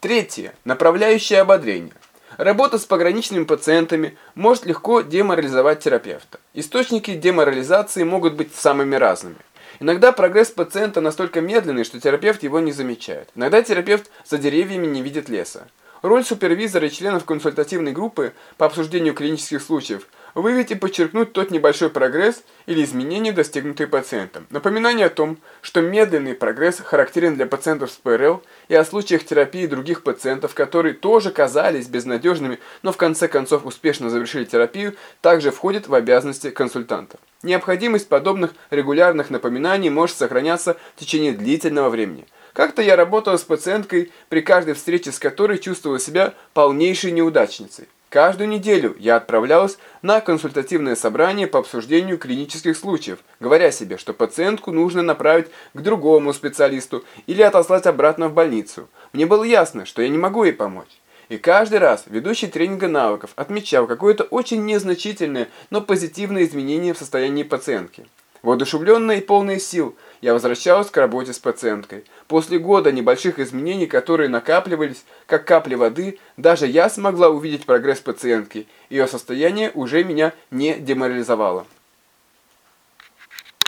Третье. Направляющее ободрение. Работа с пограничными пациентами может легко деморализовать терапевта. Источники деморализации могут быть самыми разными. Иногда прогресс пациента настолько медленный, что терапевт его не замечает. Иногда терапевт за деревьями не видит леса. Роль супервизора и членов консультативной группы по обсуждению клинических случаев – выявить и подчеркнуть тот небольшой прогресс или изменения, достигнутые пациентом. Напоминание о том, что медленный прогресс характерен для пациентов с ПРЛ и о случаях терапии других пациентов, которые тоже казались безнадежными, но в конце концов успешно завершили терапию, также входит в обязанности консультанта. Необходимость подобных регулярных напоминаний может сохраняться в течение длительного времени. Как-то я работала с пациенткой, при каждой встрече с которой чувствовала себя полнейшей неудачницей. Каждую неделю я отправлялась на консультативное собрание по обсуждению клинических случаев, говоря себе, что пациентку нужно направить к другому специалисту или отослать обратно в больницу. Мне было ясно, что я не могу ей помочь. И каждый раз ведущий тренинга навыков отмечал какое-то очень незначительное, но позитивное изменение в состоянии пациентки. Воодушевленная и полная сил, я возвращалась к работе с пациенткой. После года небольших изменений, которые накапливались, как капли воды, даже я смогла увидеть прогресс пациентки. Ее состояние уже меня не деморализовало.